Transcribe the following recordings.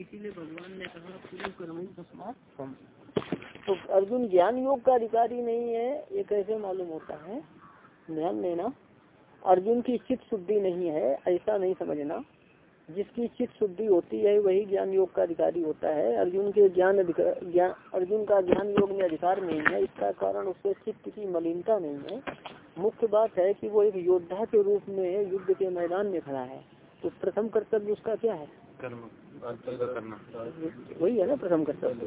इसीलिए भगवान ने कहा पूर्व कर्म तो अर्जुन ज्ञान योग का अधिकारी नहीं है ये कैसे मालूम होता है? ध्यान देना। अर्जुन की चित्त शुद्धि नहीं है ऐसा नहीं समझना। जिसकी चित्त शुद्धि होती है वही ज्ञान योग का अधिकारी होता है। अर्जुन के ज्ञान अधिकार ज्ञान अर्जुन का ज्ञान योग में अधिकार नहीं है इसका कारण उसके चित्त की मलिनता नहीं है। मुख्य बात है कि वो एक योद्धा के रूप में युद्ध के मैदान में खड़ा है। तो प्रथम कर्तव्य उसका क्या है? करना वही है ना प्रथम कर्तव्य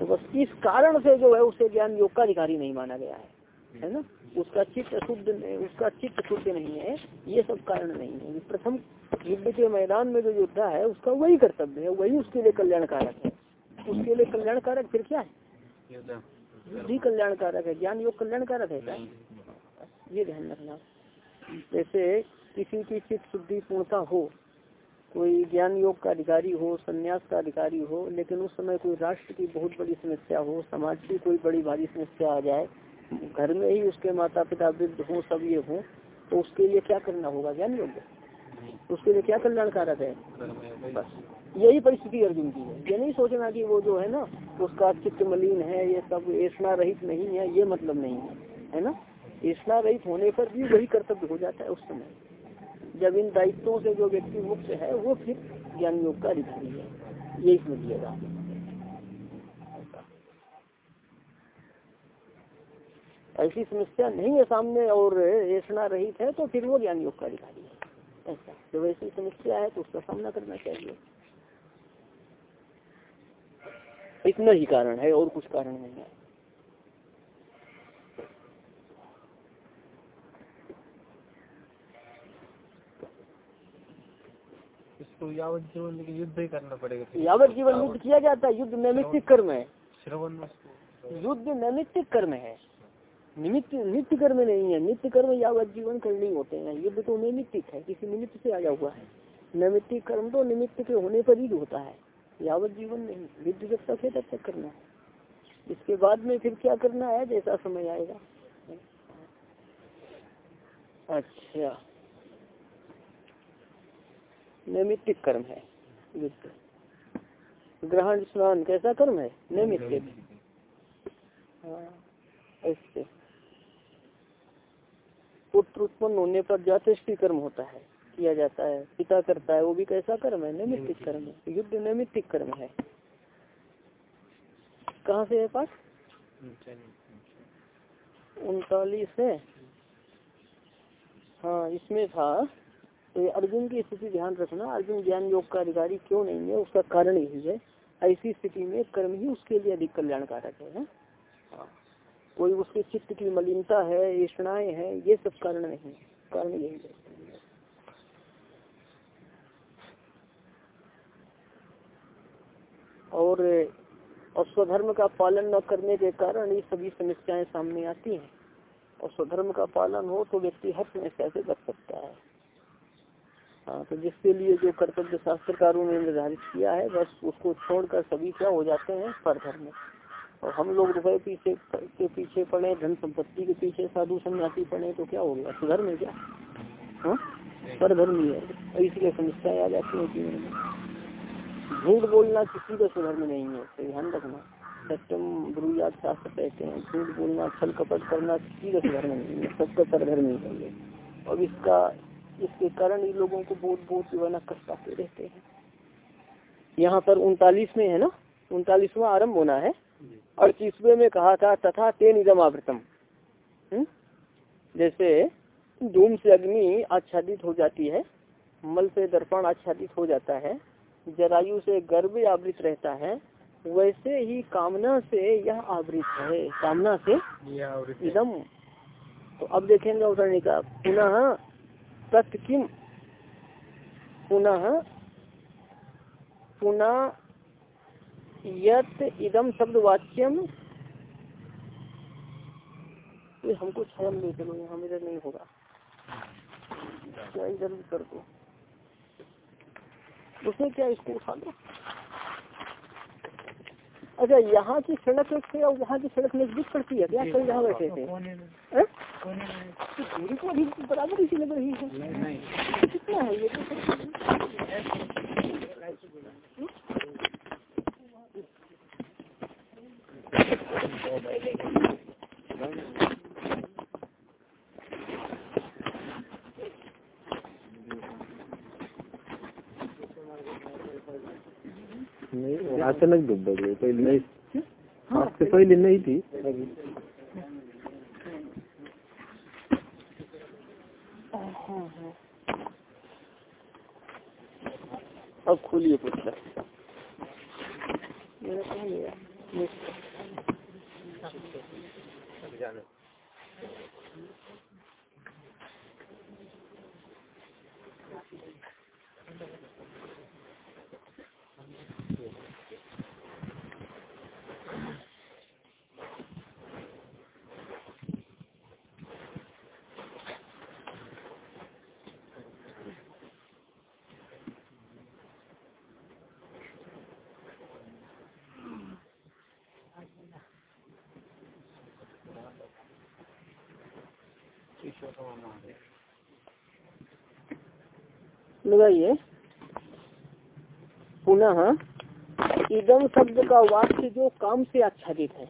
तो बस इस कारण से जो है, उसे ज्ञान योग का अधिकारी नहीं माना गया है है ना? उसका चित्त शुद्ध उसका चित्त शुद्ध नहीं है, ये सब कारण नहीं है। प्रथम युद्ध के मैदान में जो योद्धा है, उसका वही कर्तव्य है, वही उसके लिए कल्याणकारक है। उसके लिए कल्याणकारक फिर क्या है? युद्ध कल्याणकारक है, ज्ञान योग कल्याणकारक है क्या? ये ध्यान रखना। जैसे किसी की चित्त शुद्धि पूर्णता हो कोई ज्ञान योग का अधिकारी हो संन्यास का अधिकारी हो लेकिन उस समय कोई राष्ट्र की बहुत बड़ी समस्या हो समाज की कोई बड़ी भारी समस्या आ जाए घर में ही उसके माता पिता वृद्ध हों सब ये हों तो उसके लिए क्या करना होगा? ज्ञान योग उसके लिए क्या कल्याणकारक है? बस। यही परिस्थिति अर्जुन की है। ये नहीं सोचना कि वो जो है ना उसका चित्त मलिन है ये सब ऐसा रहित नहीं है ये मतलब नहीं है है ना? ऐसा रहित होने पर भी वही कर्तव्य हो जाता है उस समय। जब इन दायित्वों से जो व्यक्ति मुक्त है, वो फिर ज्ञान योग का अधिकारी है। यही समझिएगा ऐसी समस्या नहीं है सामने और ऐसा रहित है तो फिर वो ज्ञान योग का अधिकारी है। ऐसा। जब ऐसी समस्या है तो उसका सामना करना चाहिए। इतना ही कारण है, और कुछ कारण नहीं है। इसको यावत जीवन लेकिन युद्ध ही करना पड़ेगा यावत जीवन युद्ध किया जाता है युद्ध नैमित्तिक कर्म है। श्रवण। युद्ध नैमित्तिक कर्म है। निमित्त नित्य कर्म नहीं है। नित्य कर्म यावत जीवन करने होते हैं। युद्ध तो नैमित्तिक है किसी निमित्त से आया हुआ है। नैमित्तिक कर्म तो निमित्त के होने पर ही होता है। यावत जीवन नहीं युद्ध जब तक है तब तक करना है। इसके बाद में फिर क्या करना है जैसा समय आएगा। अच्छा। नैमित्तिक कर्म है। ग्रहण, स्नान कैसा कर्म है? नैमित्तिक। हाँ ऐसे। पुत्र उत्पन्न होने पर जातेष्टि कर्म होता है, किया जाता है। पिता करता है, वो भी कैसा कर्म है? नैमित्तिक कर्म है। युद्ध नैमित्तिक कर्म है। कहाँ से है पाठ? उनतालीस है। हाँ इसमें था। तो अर्जुन की स्थिति ध्यान रखना। अर्जुन ज्ञान योग का अधिकारी क्यों नहीं है? उसका कारण यही है। ऐसी स्थिति में कर्म ही उसके लिए अधिक कल्याणकारक है, कोई उसके चित्त की मलिनता है ईष्णाएँ है ये सब कारण नहीं कारण यही है। और और स्वधर्म का पालन न करने के कारण ये सभी समस्याएँ सामने आती हैं। और स्वधर्म का पालन हो तो व्यक्ति हर समस्या से बच सकता है। हाँ तो जिसके लिए जो कर्तव्य शास्त्रकारों ने निर्धारित किया है, बस उसको छोड़कर सभी क्या हो जाते हैं, परधर्म। और हम लोग रुपए पीछे के पीछे पड़े, धन संपत्ति के पीछे साधु सन्यासी पड़े तो क्या हो गया? सुधर्म है क्या? हाँ? पर धर्म ही। है इसलिए समस्याएँ आ जाती है जीवन में। झूठ बोलना किसी का सुधर्म नहीं है तो ध्यान रखना। सत्यम ब्रुयात शास्त्र कहते हैं, झूठ बोलना, छल कपट करना किसी का सुधर्म नहीं है, सबका परधर्म ही है अब इसका इसके कारण ही लोगों को बहुत बहुत जीवन कष्ट आते रहते हैं। यहाँ पर उनतालीस में है ना? उनतालीसवा आरंभ होना है। अड़तीसवे में कहा था तथा तेन इदम आवृतम। जैसे धूम से अग्नि आच्छादित हो जाती है मल से दर्पण आच्छादित हो जाता है जरायु से गर्भ आवृत रहता है वैसे ही कामना से यह आवृत है। कामना से इदम। तो अब देखेंगे उतरने का पुनः तत्किम पुनः पुनः यत इदम शब्द वाच्यम हमको स्वयं ले चलो यहाँ इधर नहीं होगा। क्या इधर भी कर दो। उसमें क्या इसको उठा दो? अच्छा यहाँ की सड़क से और वहाँ की सड़क नज़दीक पड़ती है? क्या कल जहाँ बैठे थे? दूरी तो अभी बराबर इसी लग रही है। कितना है ये? तो नहीं अचानक डूब गई पहले नहीं। पहले नहीं। थी। अब खोलिए पुस्तक। मेरा कहाँ लगाइए पुनः इदम शब्द का वाक्य जो काम से आच्छादित है।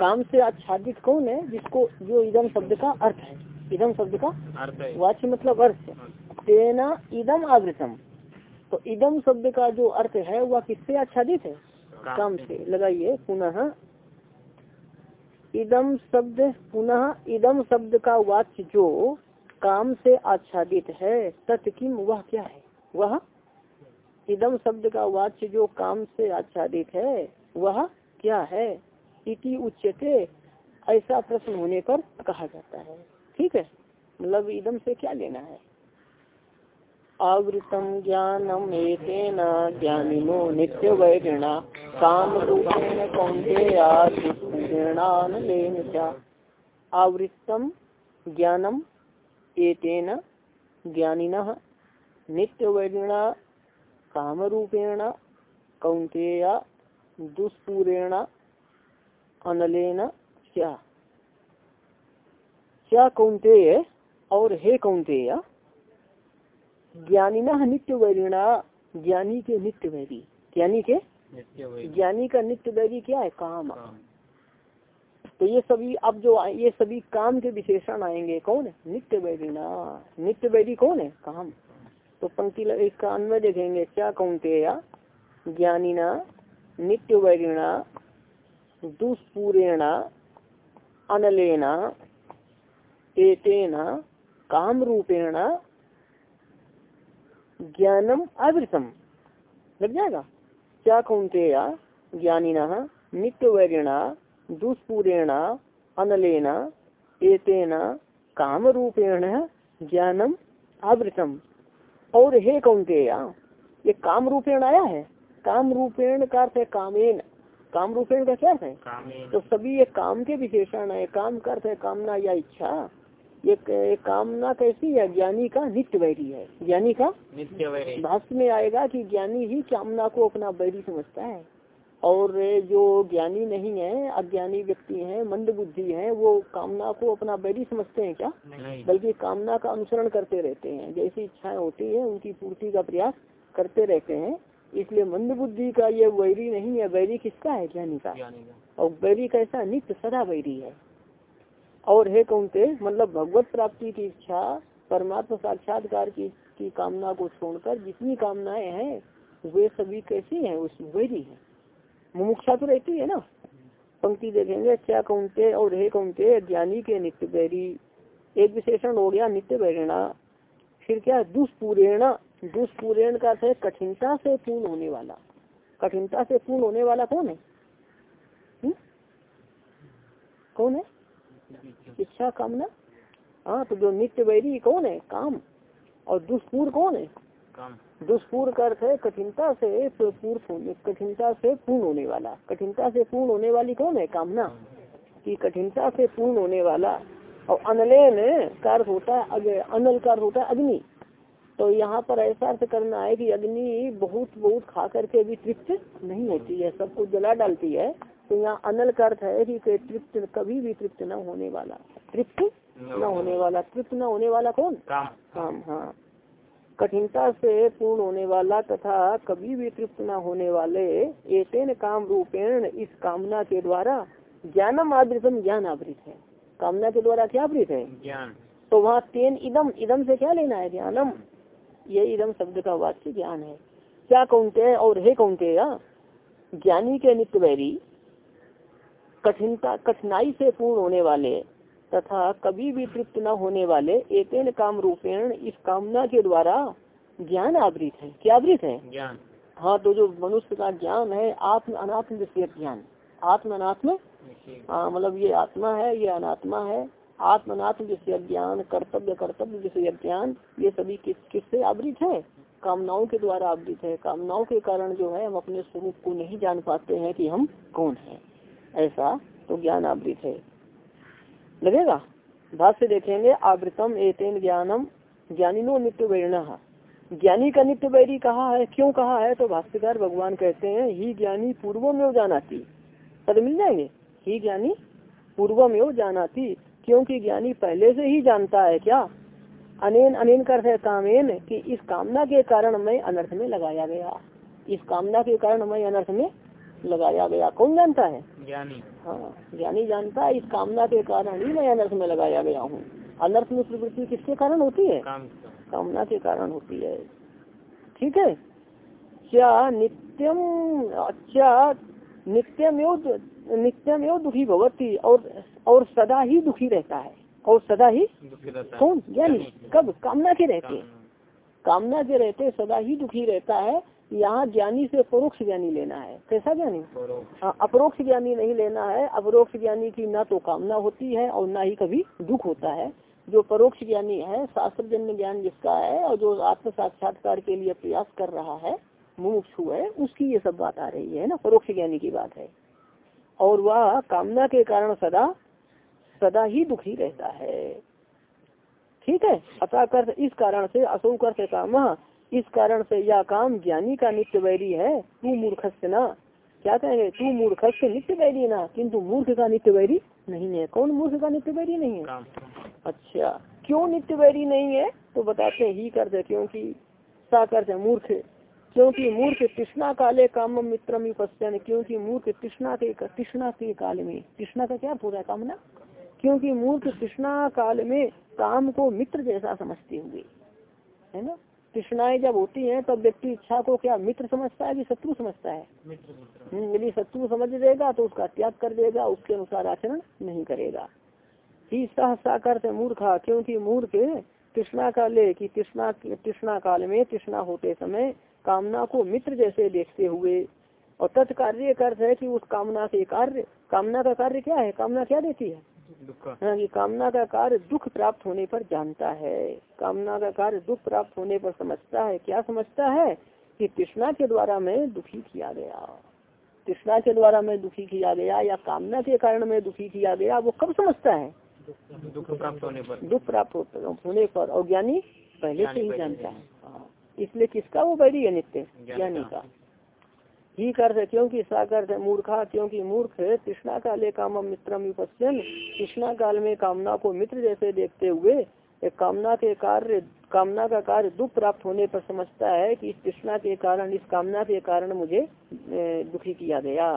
काम से आच्छादित कौन है? जिसको जो इदम शब्द का अर्थ है। इदम शब्द का अर्थ है। वाच्य मतलब अर्थ तेना इदम आवृतम। तो इदम शब्द का जो अर्थ है वह किससे आच्छादित है? काम से। लगाइए। पुनः इदम शब्द पुनः इदम शब्द का वाच्य जो काम से आच्छादित है, तत्किम वह क्या है? वह? इदम शब्द का वाच्य जो काम से आच्छादित है, वह क्या है? इति उच्चते ऐसा प्रश्न होने पर कहा जाता है। ठीक है? मतलब इदम से क्या लेना है? आवृतम ज्ञानम एतेन ज्ञानिनो नित्य वैरिणा काम रूपेण कौंतेयान आवृतम ज्ञानम एतेन ज्ञानिन नित्य वैरिणा काम रूपेण कौंतेय दुष्पूरेण अनलेन क्या क्या कौंतेय और हे कौंतेय ज्ञानिना नित्य वैरिणा ज्ञानी के नित्य वैरी ज्ञानी के? ज्ञानी का नित्य वैरी क्या है? काम। तो ये सभी, अब जो आए- ये सभी काम के विशेषण आएँगे, कौन है? नित्य वैरिणा नित्य वैरी कौन है? काम। तो पंक्ति इसका अन्वय देखेंगे, क्या कौनतेया ज्ञानिना नित्य वैरिणा दुष्पूरेणा अनलेना एतेना काम रूपेण ज्ञानम आवृतम लग जाएगा? क्या कौनतेया ज्ञानिना नित्य वैरिणा दुष्पूरेण अनलेन एतेन काम रूपेण ज्ञानम आवृतम। और हे कौनतेया ये काम रूपेण आया है? काम रूपेण का अर्थ है कामेन। काम रूपेण का क्या है? तो सभी ये काम के विशेषण है। काम का अर्थ है कामना या इच्छा। ये कामना कैसी है? ज्ञानी का नित्य वैरी है। ज्ञानी का नित्य वैरी। भाष्य में आएगा कि ज्ञानी ही कामना को अपना बैरी समझता है। और जो ज्ञानी नहीं है अज्ञानी व्यक्ति है मंद बुद्धि है वो कामना को अपना बैरी समझते हैं क्या? नहीं। बल्कि कामना का अनुसरण करते रहते हैं। जैसी इच्छाएँ होती है उनकी पूर्ति का प्रयास करते रहते हैं। इसलिए मंद बुद्धि का ये वैरी नहीं है। वैरी किसका है? ज्ञानी का। और वैरी कैसा नित्य सदा वैरी है। और है कौनते मतलब भगवत प्राप्ति की इच्छा परमात्मा साक्षात्कार की की कामना को छोड़कर जितनी कामनाएँ हैं वे सभी कैसी हैं? उस वैरी है। मुमुक्षा तो रहती है ना? पंक्ति देखेंगे क्या कौनते और हे कौनते? ज्ञानी के नित्य बैरी। एक विशेषण हो गया, नित्य बैरणा। फिर क्या? दुष्पूरेण। दुष्पूरेण का अर्थ है कठिनता से पूर्ण होने वाला। कठिनता से पूर्ण होने वाला कौन है? हुँ? कौन है? इच्छा, कामना। हाँ तो जो नित्य वैरी कौन है? काम। और दुष्पूर कौन है? काम। दुष्पूर का अर्थ है कठिनता से पूर्ण कठिनता से पूर्ण होने वाला। कठिनता से पूर्ण होने वाली कौन है? कामना। कि कठिनता से पूर्ण होने वाला और अनलेन का अर्थ होता है अनल का अर्थ होता है अग्नि। तो यहाँ पर ऐसा अर्थ करना है कि अग्नि बहुत बहुत खा करके भी तृप्त नहीं होती है सबको जला डालती है। तो यहाँ अनल का अर्थ है कि तृप्त कभी भी तृप्त न होने वाला। तृप्त न होने वाला तृप्त न होने वाला कौन? काम। काम हाँ। कठिनता से पूर्ण होने वाला तथा कभी भी तृप्त न होने वाले एतेन काम रूपेण इस कामना के द्वारा ज्ञानम आवृतम ज्ञान आवृत है। कामना के द्वारा क्या आवृत है? ज्ञान। तो वहाँ तेन इदम इदम से क्या लेना है? ज्ञानम। ये इदम शब्द का वाच्य ज्ञान है। क्या कौनते हैं और हे कौनते ज्ञानी के नित्य वैरी कठिनता कठिनाई से पूर्ण होने वाले तथा कभी भी तृप्त न होने वाले एक काम रूपेण इस कामना के द्वारा ज्ञान आवृत है। क्या आवृत है? ज्ञान। हाँ तो जो मनुष्य का ज्ञान है आत्म अनात्म विषय ज्ञान। आत्म अनात्म? हाँ मतलब ये आत्मा है ये अनात्मा है। आत्म अनात्म विषय ज्ञान कर्तव्य कर्तव्य विषय ज्ञान ये सभी किस किस से आवृत है? कामनाओं के द्वारा आवृत है। कामनाओं के कारण जो है हम अपने स्वरूप को नहीं जान पाते हैं कि हम कौन है। ऐसा तो ज्ञान आवृत है। लगेगा? भाष्य देखेंगे, आवृतम एतेन ज्ञानम ज्ञानिनो नित्य वैरण ज्ञानी का नित्य वैरी कहा है? क्यों कहा है? तो भाष्यकार भगवान कहते हैं, ही ज्ञानी पूर्व में जानाती। पद मिल जाएँगे? ही ज्ञानी पूर्व में जानाती। क्योंकि ज्ञानी पहले से ही जानता है क्या? अनेन अनेन कर है कामेन, कि इस कामना के कारण मैं अनर्थ में लगाया गया। इस कामना के कारण मैं अनर्थ में लगाया गया। कौन जानता है? ज्ञानी। हाँ ज्ञानी जानता है इस कामना के कारण ही मैं अनर्थ में लगाया गया हूँ। अनर्थ में प्रवृत्ति किसके कारण होती है? कामना के कारण होती है। ठीक है? क्या नित्यम अच्छा नित्यम नित्यम एवं दुखी भगवती और और सदा ही दुखी रहता है। और सदा ही कौन? ज्ञानी। कब? कामना के रहते। कामना के रहते सदा ही दुखी रहता है। यहाँ ज्ञानी से परोक्ष ज्ञानी लेना है। कैसा ज्ञानी? हाँ अपरोक्ष ज्ञानी नहीं लेना है। अपरोक्ष ज्ञानी की ना तो कामना होती है और ना ही कभी दुख होता है। जो परोक्ष ज्ञानी है शास्त्र जन्य ज्ञान जिसका है और जो आत्म साक्षात्कार के लिए प्रयास कर रहा है मुमुक्षु है उसकी ये सब बात आ रही है ना? परोक्ष ज्ञानी की बात है। और वह कामना के कारण सदा सदा ही दुखी रहता है। ठीक है? अतः कर इस कारण से कर काम इस कारण से यह काम ज्ञानी का नित्य वैरी है तू मूर्ख ना। क्या कहेंगे? तू मूर्ख नित्य वैरी ना किंतु मूर्ख का नित्य वैरी नहीं है। कौन मूर्ख का नित्य वैरी नहीं है? अच्छा क्यों नित्य वैरी नहीं है? तो बताते ही करते क्योंकि सा करते मूर्ख क्योंकि मूर्ख कृष्णा काले काम मित्रम उपस्थित क्योंकि मूर्ख कृष्णा के कृष्णा के काल में कृष्णा का क्या पूरा कामना क्योंकि मूर्ख कृष्णा काल में काम को मित्र जैसा समझते हुए है ना? तृष्णाएँ जब होती हैं तब व्यक्ति इच्छा को क्या मित्र समझता है कि शत्रु समझता है? हम्म, यदि शत्रु समझ देगा तो उसका त्याग कर देगा उसके अनुसार आचरण नहीं करेगा। ही सह करते मूर्खा क्योंकि मूर्ख कृष्णा काले की कृष्णा कृष्णा काल में कृष्णा होते समय कामना को मित्र जैसे देखते हुए और तत्कार्य अर्थ है कि उस कामना से कार्य कामना का कार्य क्या है? कामना क्या देती है? हाँ कि कामना का कार्य दुख प्राप्त होने पर जानता है। कामना का कार्य दुख प्राप्त होने पर समझता है। क्या समझता है? कि कृष्णा के द्वारा मैं दुखी किया गया। कृष्णा के द्वारा मैं दुखी किया गया या कामना के कारण मैं दुखी किया गया वो कब समझता है? दुख प्राप्त होने पर। दुख प्राप्त होने पर। और ज्ञानी पहले से ही जानता है। हाँ। इसलिए किसका? वो बैरी है नित्य ज्ञानी का। ही कर क्योंकि साकर मूर्खा, क्योंकि मूर्ख कृष्णा काले काम मित्र विपस्यन कृष्णा काल में कामना को मित्र जैसे देखते हुए कामना के कार्य, कामना का कार्य दुख प्राप्त होने पर समझता है कि इस कृष्णा के कारण, इस कामना के कारण मुझे दुखी किया गया।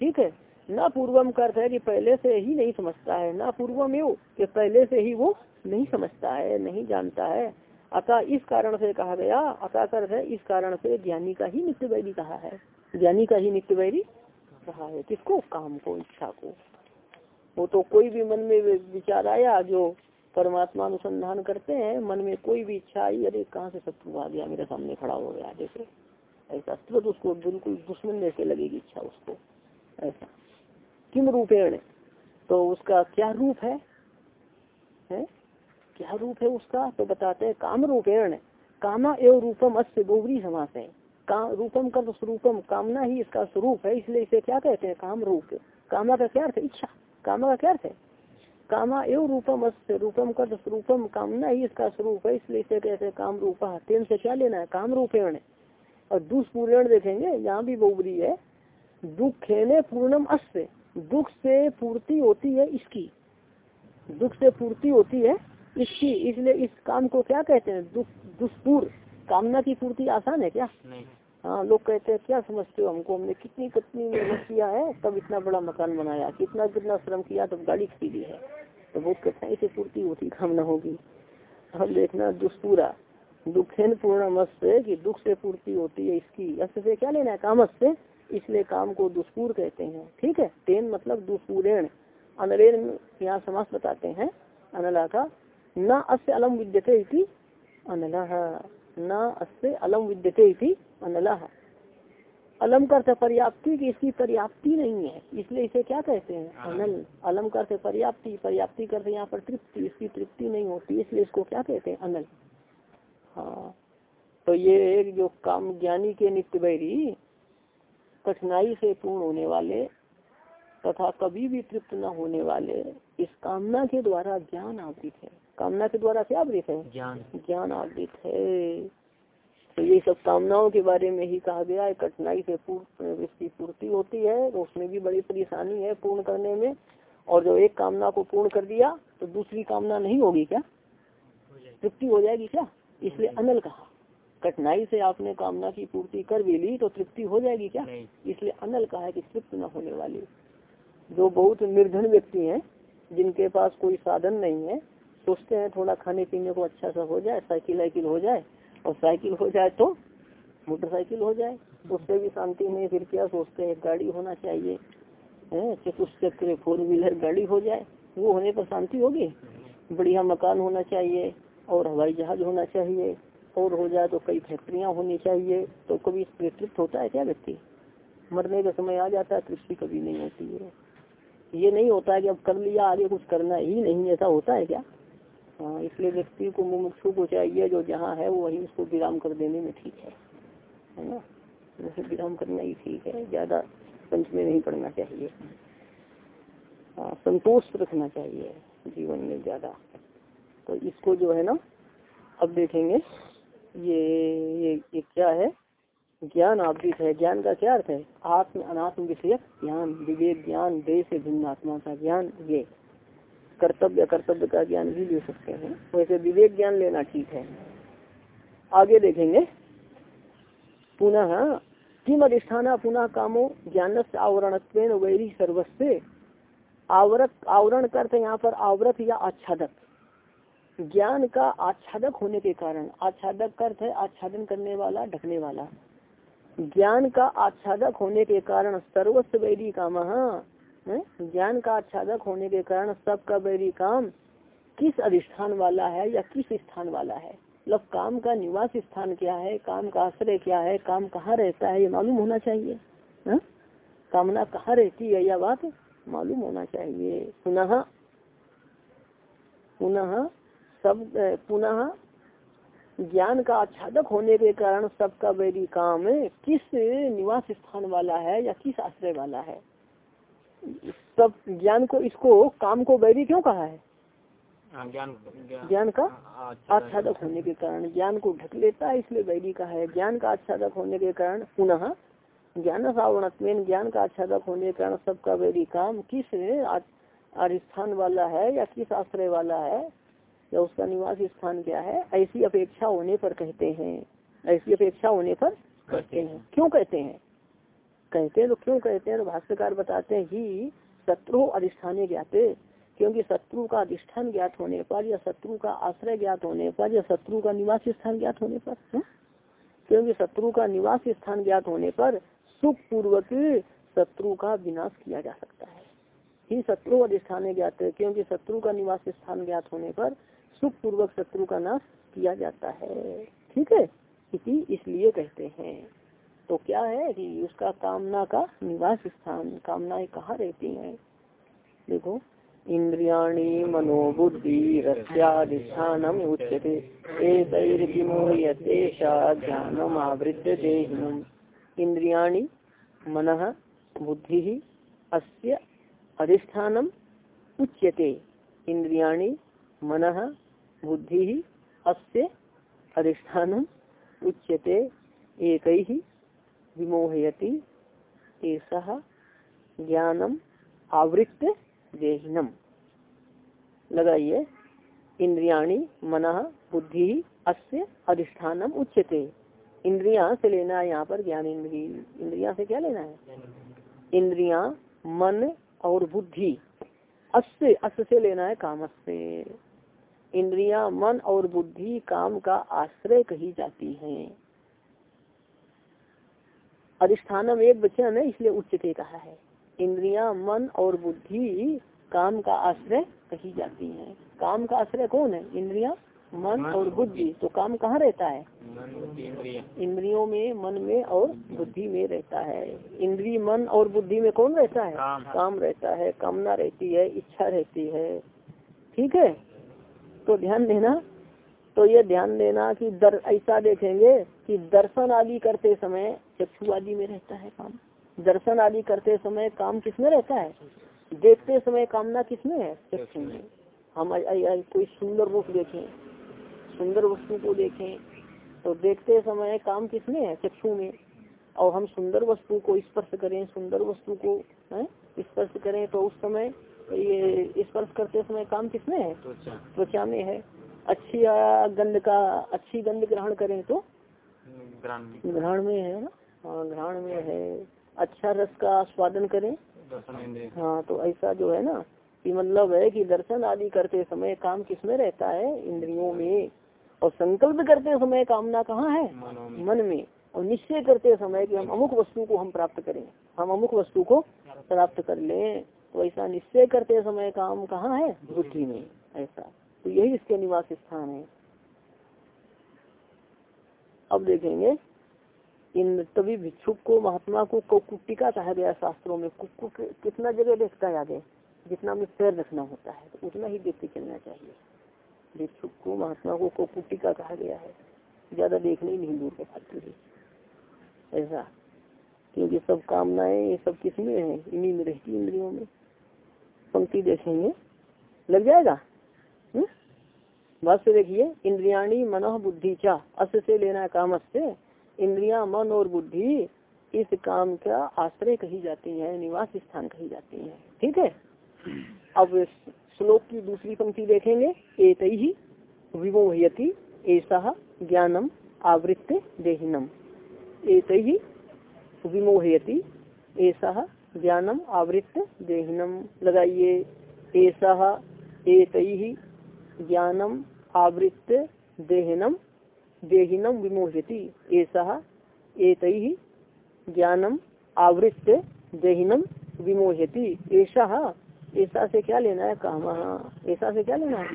ठीक है? न पूर्वम का अर्थ है कि पहले से ही नहीं समझता है। न पूर्वम यू कि पहले से ही वो नहीं समझता है, नहीं जानता है। अतः इस कारण से कहा गया अतः है इस कारण से ज्ञानी का ही नित्य वैरी कहा है। ज्ञानी का ही नित्य वैरी कहा है। किसको? काम को इच्छा को। वो तो कोई भी मन में विचार आया जो परमात्मा अनुसंधान करते हैं मन में कोई भी इच्छा आई अरे कहाँ से शत्रु आ गया मेरे सामने खड़ा हो गया जैसे ऐसा तुरंत उसको बिल्कुल दुश्मन जैसे लगेगी इच्छा उसको ऐसा। किम रूपेण? तो उसका क्या रूप है, है? क्या रूप है उसका? तो बताते हैं, काम रूपेण। कामा एवं रूपम अस्य गोबरी समास। है का, रूपम का तो स्वरूपम, कामना ही इसका स्वरूप है, इसलिए इसे क्या कहते हैं? काम रूप। कामा का क्या अर्थ है? इच्छा। कामा का क्या अर्थ है? कामा एवं रूपम अस्य, रूपम कर स्वरूपम, कामना ही इसका स्वरूप है, इसलिए इसे कहते हैं काम रूपा। तेन से क्या लेना है? काम रूपेण। और दुष्पूर्ण देखेंगे, यहाँ भी बोबरी है। दुख ने पूर्णम अस्य। दुख से पूर्ति होती है इसकी। दुख से पूर्ति होती है इसकी इसलिए इस काम को क्या कहते हैं? दुष्पूर। कामना की पूर्ति आसान है क्या? हाँ। लोग कहते हैं क्या समझते हो हमको? हमने कितनी कितनी मेहनत किया है तब इतना बड़ा मकान बनाया कितना कितना श्रम किया तब गाड़ी खरीदी है। तो बहुत कठिनाई से पूर्ति होती कामना होगी। अब देखना दुष्पूरा। दुखेन पूर्ण से कि दुख से पूर्ति होती है इसकी। अर्थ से क्या लेना है? कामत से। इसलिए काम को दुष्पूर कहते हैं। ठीक है? तेन मतलब दुष्पूरेण। अनलेन यहाँ समास बताते हैं अनला का न अस्य अलम विद्यते अनला। न अस्य अलम विद्यते अनला। अलम करते पर्याप्ति की इसकी पर्याप्ति नहीं है। इसलिए इसे क्या कहते हैं? अनल। अलम करते पर्याप्ति। पर्याप्ति करते यहाँ पर तृप्ति। इसकी तृप्ति नहीं होती इसलिए इसको क्या कहते हैं? अनल। हाँ। तो ये एक जो काम ज्ञानी के नित्य बैरी कठिनाई से पूर्ण होने वाले तथा कभी भी तृप्त न होने वाले इस कामना के द्वारा ज्ञान आवृत है। कामना के द्वारा क्या आवृत है ज्ञान। ज्ञान आवृत है। तो ये सब कामनाओं के बारे में ही कहा गया है। कठिनाई से पूर्ण इसकी पूर्ति होती है तो उसमें भी बड़ी परेशानी है पूर्ण करने में। और जो एक कामना को पूर्ण कर दिया तो दूसरी कामना नहीं होगी क्या? तृप्ति हो जाएगी क्या? इसलिए अनल कहा। कठिनाई से आपने कामना की पूर्ति कर भी ली तो तृप्ति हो जाएगी क्या? इसलिए अनल कहा है कि तृप्त न होने वाली। जो बहुत निर्धन व्यक्ति हैं जिनके पास कोई साधन नहीं है सोचते हैं थोड़ा खाने पीने को अच्छा सा हो जाए, साइकिल वाइकिल हो जाए, और साइकिल हो जाए तो मोटरसाइकिल हो जाए। उससे भी शांति नहीं फिर क्या सोचते हैं, गाड़ी होना चाहिए कुछ चतुष्चक्र फोर व्हीलर गाड़ी हो जाए, वो होने पर शांति होगी? बढ़िया मकान होना चाहिए, और हवाई जहाज़ होना चाहिए, और हो जाए तो कई फैक्ट्रियाँ होनी चाहिए तो कभी तृप्त होता है क्या व्यक्ति? मरने का समय आ जाता है, तृप्ति कभी नहीं होती है। ये नहीं होता है कि अब कर लिया, आगे कुछ करना ही नहीं, ऐसा होता है क्या? हाँ इसलिए व्यक्ति को मुमुक्षु को चाहिए जो जहाँ है वो वही उसको विराम कर देने में ठीक है। है ना? वैसे विराम करना ही ठीक है ज़्यादा पंच में नहीं पड़ना चाहिए। हाँ संतोष रखना चाहिए जीवन में ज़्यादा। तो इसको जो है ना अब देखेंगे ये ये, ये क्या है? ज्ञान आवृत है। ज्ञान का क्या अर्थ है? आत्म अनात्म विषय ज्ञान विवेक ज्ञान देश भिन्न आत्मा का ज्ञान ये। कर्तव्य कर्तव्य का ज्ञान भी ले सकते हैं। वैसे विवेक ज्ञान लेना ठीक है। आगे देखेंगे। पुनः किम अधिष्ठाना पुनः कामो ज्ञान से वैरी सर्वस्व आवरत आवरण करते यहाँ पर आवरत या आच्छादक। ज्ञान का आच्छादक होने के कारण, आच्छादक करते है आच्छादन करने वाला, ढकने वाला। ज्ञान का आच्छादक होने के कारण सर्वस्व वैरी काम ज्ञान का आच्छादक होने के कारण सबका वैरी काम किस अधिष्ठान वाला है या किस स्थान वाला है? मतलब काम का निवास स्थान क्या है? काम का आश्रय क्या है? काम कहाँ रहता है? ये मालूम होना चाहिए। हा? कामना कहाँ रहती है? यह बात मालूम होना चाहिए। पुनः पुनः सब, पुनः ज्ञान का आच्छादक होने के कारण सबका वैरी काम किस निवास स्थान वाला है या किस आश्रय वाला है? सब ज्ञान को इसको काम को वैरी क्यों कहा है? हाँ, ज्ञान ज्ञान। का हाँ, अच्छा, आच्छादक होने के कारण ज्ञान को ढक लेता है इसलिए वैरी का है। ज्ञान का आच्छादक होने के कारण पुनः ज्ञान सावरण ज्ञान का आच्छादक होने के कारण सबका वैरी काम किस स्थान वाला है या किस आश्रय वाला है या उसका निवास स्थान क्या है ऐसी अपेक्षा होने पर कहते हैं। ऐसी अपेक्षा होने पर कहते हैं। क्यों कहते हैं? कहते हैं तो क्यों कहते हैं? तो भाष्यकार बताते हैं, ही शत्रु अधिष्ठाने ज्ञाते क्योंकि शत्रु का अधिष्ठान ज्ञात होने पर या शत्रु का आश्रय ज्ञात होने पर या शत्रु का निवास स्थान ज्ञात होने पर? क्योंकि शत्रु का निवास स्थान ज्ञात होने पर सुख पूर्वक शत्रु का विनाश किया जा सकता है। ही शत्रु अधिष्ठान ज्ञात है, क्योंकि शत्रु का निवास स्थान ज्ञात होने पर सुख पूर्वक शत्रु का नाश किया जाता है। ठीक है? इसी इसलिए कहते हैं। तो क्या है कि उसका कामना का निवास स्थान, कामनाएँ कहाँ रहती हैं? देखो, इंद्रियाणी मनोबुद्धि रस्याधिष्ठानम उच्यते। इंद्रियाणी मन बुद्धि अस्य अधिष्ठानम उच्यते। इंद्रियाणी मन बुद्धि अस्य अधिष्ठानम उच्यते। एक विमोहयति ऐसा ज्ञानम आवृत्त देहिनम। लगाइए इंद्रियाणी मन, बुद्धि अस्य अधिष्ठानम उच्चते इंद्रिया से लेना है यहाँ पर, ज्ञान इंद्री इंद्रिया से क्या लेना है? इंद्रिया, मन और बुद्धि। अस्य अस्य से लेना है काम से। इंद्रिया, मन और बुद्धि काम का आश्रय कही जाती हैं। अधिष्ठानम एक वचन है इसलिए उच्चते कहा है। इंद्रिया मन और बुद्धि काम का आश्रय कही जाती है। काम का आश्रय कौन है? इंद्रिया मन और बुद्धि। तो काम कहाँ रहता है? इंद्रियों। में मन में और बुद्धि में रहता है। इंद्री मन और बुद्धि में कौन रहता है? काम। काम रहता है कामना रहती है इच्छा रहती है। ठीक है? तो ध्यान देना तो ये ध्यान देना कि दर ऐसा देखेंगे कि दर्शन आदि करते समय चक्षु आदि में रहता है काम। दर्शन आदि करते समय काम किसमें रहता है? देखते समय कामना किसमें है? चक्षु में। हम कोई सुंदर रूप देखें सुंदर वस्तु को देखें तो देखते समय काम किसमें है? चक्षु में। और हम सुंदर वस्तु को स्पर्श करें सुंदर वस्तु को स्पर्श करें तो उस समय ये स्पर्श करते समय काम किसमें है? त्वचा में है। अच्छी गंध का अच्छी गंध ग्रहण करें तो? ग्रहण में है ना? हाँ घ्राण में है। अच्छा रस का स्वादन करें। हाँ तो ऐसा जो है ना कि मतलब है कि दर्शन आदि करते समय काम किसमें रहता है? इंद्रियों में। और संकल्प करते समय कामना कहाँ है? मन में। और निश्चय करते समय कि हम अमुक वस्तु को हम प्राप्त करें। हम अमुक वस्तु को प्राप्त कर लें। तो ऐसा निश्चय करते समय काम कहाँ है? बुद्धि में। ऐसा। तो यही इसके निवास स्थान है। अब देखेंगे। इन तभी भिक्षुक को, महात्मा को कुटिका कहा गया शास्त्रों में कुक्कु कितना जगह देखता है आगे, जितना में पैर रखना होता है तो उतना ही देखते चलना चाहिए। भिक्षुक को, महात्मा को कुटिका कहा गया है। ज़्यादा देखने ही नहीं दूर के खाते थे ऐसा। क्योंकि सब कामनाएँ, ये सब किसमें है? इन्हीं में रहती इंद्रियों में। पंक्ति देखेंगे। लग जाएगा? से देखिए, इंद्रियाणी मन बुद्धि चा, अस से लेना है काम से इंद्रिया, मन और बुद्धि, इस काम का आश्रय कही जाती है, निवास स्थान कही जाती है। ठीक है? अब श्लोक की दूसरी पंक्ति देखेंगे एक ही विमोहयति ऐसा ज्ञानम आवृत्त देहिनम। एक ही विमोहयति ऐसा ज्ञानम आवृत्त देहिनम। लगाइए ऐसा एक ही ज्ञानम आवृत्त देहिनम देहिनम विमोहयति। ऐसा ही ज्ञानम आवृत्त देहिनम विमोहयति। ऐसा ऐसा से क्या लेना है काम? ऐसा से क्या लेना है?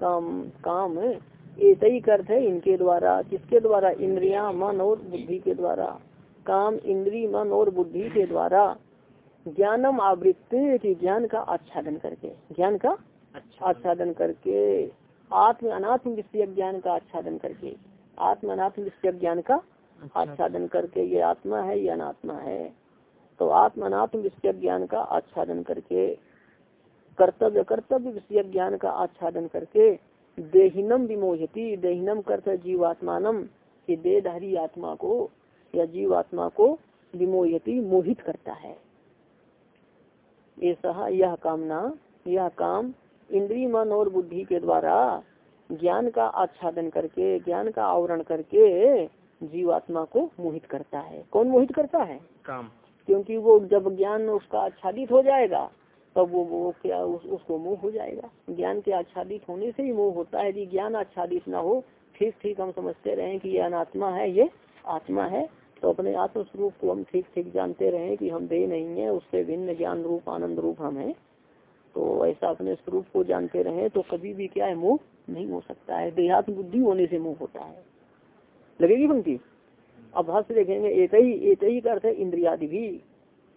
काम। काम एक ही अर्थ है इनके द्वारा किसके द्वारा? इंद्रिया मन और बुद्धि के द्वारा। काम इंद्री मन और बुद्धि के द्वारा। ज्ञानम आवृत्ति ज्ञान का आच्छादन करके। ज्ञान का आच्छादन करके आत्म अनात्म विषय ज्ञान का आच्छादन करके आत्म अनात्म विषय ज्ञान का आच्छादन करके ये आत्मा है ये अनात्मा है। तो आत्म अनात्म विषय ज्ञान का आच्छादन करके कर्तव्य कर्तव्य विषय ज्ञान का आच्छादन करके देहिनम विमोहती देहिनम कर्त जीवात्मानम कि देहधारी आत्मा को या जीवात्मा को विमोहती मोहित करता है। ऐसा यह कामना यह काम इंद्रिय मन और बुद्धि के द्वारा ज्ञान का आच्छादन करके ज्ञान का आवरण करके जीवात्मा को मोहित करता है। कौन मोहित करता है? काम। क्योंकि वो जब ज्ञान उसका आच्छादित हो जाएगा तब वो वो क्या उस, उसको मोह हो जाएगा। ज्ञान के आच्छादित होने से ही मोह होता है। यदि ज्ञान आच्छादित ना हो ठीक ठीक हम समझते रहे कि ये अनात्मा है ये आत्मा है। तो अपने आत्म स्वरूप को हम ठीक ठीक जानते रहे कि हम दे नहीं है उससे भिन्न ज्ञान रूप आनंद रूप हम है। तो ऐसा अपने स्वरूप को जानते रहे तो कभी भी क्या है मोह नहीं हो सकता है। देहात्म बुद्धि होने से मोह होता है। लगेगी पंक्ति? अब भाष्य देखेंगे एक ही एक ही का अर्थ है इंद्रियादि भी।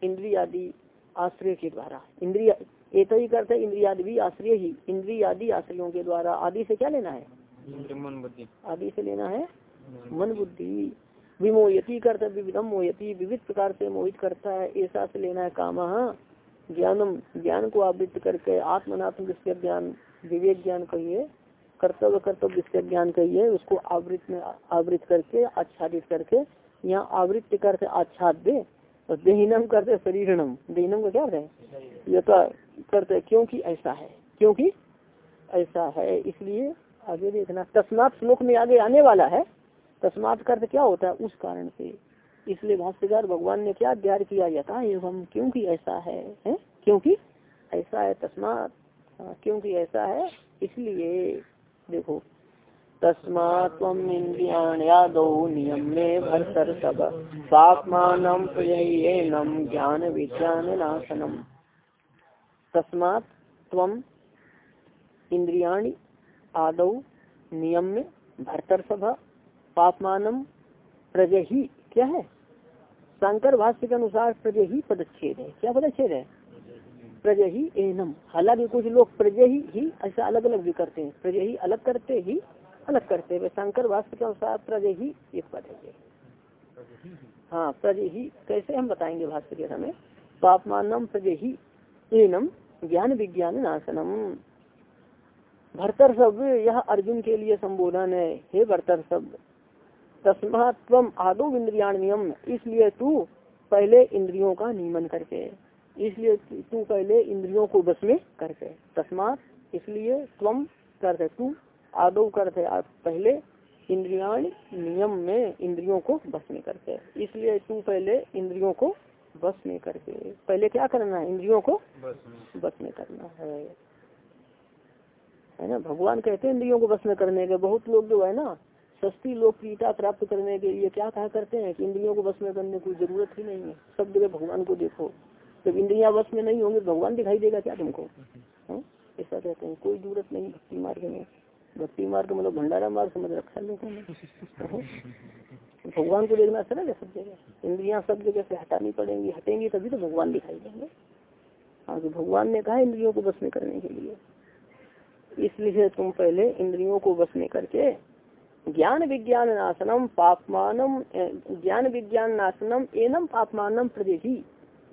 इंद्रियादि आश्रय के द्वारा। इंद्रिया एक ही का अर्थ है इंद्रियादि भी आश्रय ही। इंद्रियादि आश्रयों के द्वारा आदि से क्या लेना है? मन बुद्धि। आदि से लेना है मन बुद्धि। विमोयती करता विविधम मोयती विविध प्रकार से मोहित करता है ऐसा से लेना है काम। ज्ञानम, ज्ञान को आवृत्त करके आत्मनात्म विषय ज्ञान, विवेक ज्ञान कहिए, कर्तव्य कर्तव्य विषय ज्ञान कहिए, उसको आवृत में आवृत करके, आच्छादित करके, यहाँ आवृत्त करके आच्छाद दे, और देहिनम करते शरीरनम देहिनम का क्या है? ये तो करते, क्योंकि ऐसा है, क्योंकि ऐसा है, इसलिए आगे देखना, तस्मात श्लोक में आगे आने वाला है, तस्मात का अर्थ क्या होता है? उस कारण से। इसलिए भाष्यकार भगवान ने क्या अध्यय किया? यथा एवं क्योंकि ऐसा है, है? क्योंकि ऐसा है तस्मात हाँ, क्योंकि ऐसा है इसलिए देखो तस्मात् इंद्रियाण यादो नियम में भरतर सब पापमान ज्ञान विज्ञान नाशनम तस्मात् तम इंद्रियाणी आदौ नियम में भरतर सभा पापमानम प्रजही क्या है? शंकर भाष्य के अनुसार प्रजही पदच्छेद है। क्या पदच्छेद है? प्रजय ही एनम। हालाँकि कुछ लोग प्रजही ही ही ऐसा अलग अलग भी करते हैं। प्रजय ही अलग करते, ही अलग करते हुए शंकर भाष्य के अनुसार प्रजय ही एक पद है। हाँ प्रजय ही कैसे हम बताएँगे भाष्य के समय पापमानम प्रजही एनम, ज्ञान विज्ञान नाशनम। भरतर शब्द यह अर्जुन के लिए संबोधन है। हे भरतर शब्द तस्मा तम आदो इंद्रियाण नियम इसलिए तू पहले इंद्रियों का नियमन करके इसलिए तू पहले इंद्रियों को बस में करके तस्मात इसलिए तम करते तू आदो करते पहले इंद्रियाण नियम में इंद्रियों को बस में करके इसलिए तू पहले इंद्रियों को बस में करके पहले क्या करना है? इंद्रियों को बस में करना है। है ना? भगवान कहते हैं इंद्रियों को बस में करने के बहुत लोग जो है ना सस्ती लोकप्रियता प्राप्त करने के लिए क्या कहा करते हैं कि इंद्रियों को बस में करने की ज़रूरत ही नहीं है। सब जगह भगवान को देखो। जब इंद्रिया बस में नहीं होंगे, भगवान दिखाई देगा क्या तुमको? ऐसा कहते हैं। कोई ज़रूरत नहीं भक्ति मार्ग में। भक्ति मार्ग मतलब भंडारा मार्ग समझ रखा लोगों ने। भगवान को देखना सरल है सब जगह। इंद्रिया सब जगह से हटानी पड़ेंगी। हटेंगी तभी तो भगवान दिखाई देंगे। हाँ तो भगवान ने कहा इंद्रियों को बस में करने के लिए। इसलिए तुम पहले इंद्रियों को बस में करके ज्ञान विज्ञान नाशनम पापमानम ज्ञान विज्ञान नाशनम एनम पापमानम प्रदेही